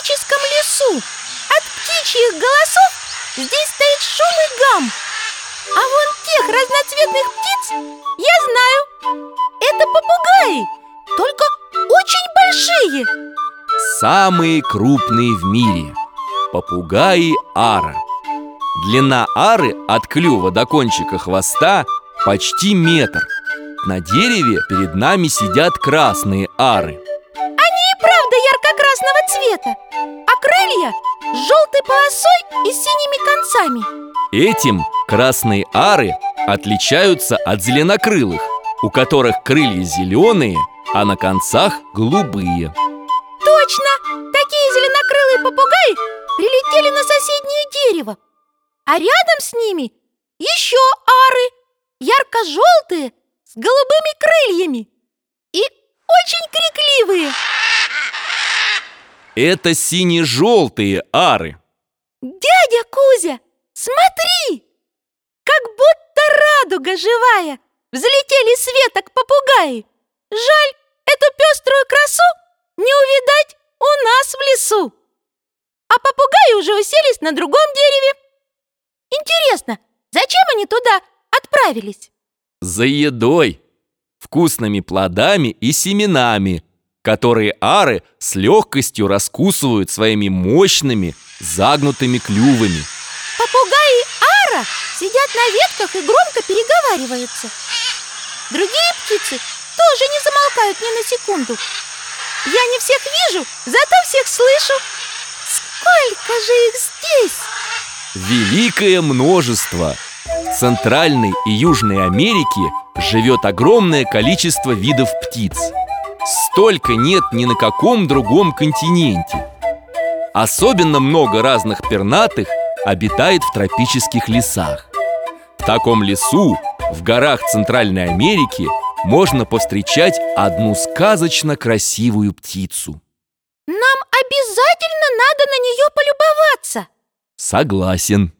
тропическом лесу. От птичьих голосов здесь стоит шум и гам. А вон тех разноцветных птиц я знаю. Это попугаи, только очень большие. Самые крупные в мире Попугаи ара Длина ары от клюва до кончика хвоста почти метр На дереве перед нами сидят красные ары Они и правда ярко-красного цвета крылья с желтой полосой и синими концами. Этим красные ары отличаются от зеленокрылых У которых крылья зеленые, а на концах голубые. Точно! Такие зеленокрылые попугаи прилетели на соседнее дерево А рядом с ними еще ары Ярко-желтые, с голубыми крыльями. И очень Это сине-желтые ары. Дядя Кузя, смотри! Как будто радуга живая! Взлетели с веток попугаи! Жаль, эту пеструю красу не увидать у нас в лесу! А попугаи уже уселись на другом дереве. Интересно, зачем они туда отправились? За едой, вкусными плодами и семенами Которые ары с легкостью раскусывают своими мощными загнутыми клювами. Попугаи Ара сидят на ветках и громко переговариваются. Другие птицы тоже не замолкают ни на секунду. Я не всех вижу, зато всех слышу. Сколько же их здесь! Великое множество. В Центральной и Южной Америке живет огромное количество видов птиц Столько нет ни на каком другом континенте. Особенно много разных пернатых обитает в тропических лесах. В таком лесу, в горах Центральной Америки Можно повстречать одну сказочно красивую птицу. Нам обязательно надо на нее полюбоваться. Согласен